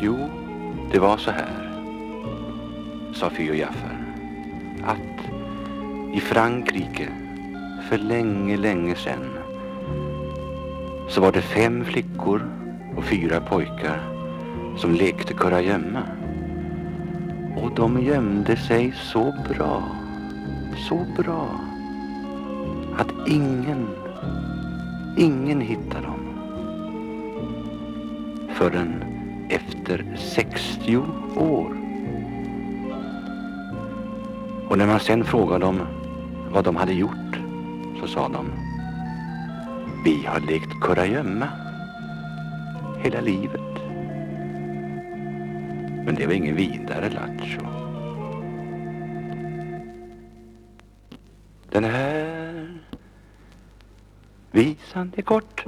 Jo, det var så här, sa Fy Jaffer, att i Frankrike för länge, länge sedan så var det fem flickor och fyra pojkar som lekte kurragömma. Och de gömde sig så bra, så bra att ingen, ingen hittade dem förrän efter 60 år. Och när man sen frågade dem vad de hade gjort så sa de Vi har lekt kurragömma hela livet. Men det var ingen vidare lattjo. Den här visan är kort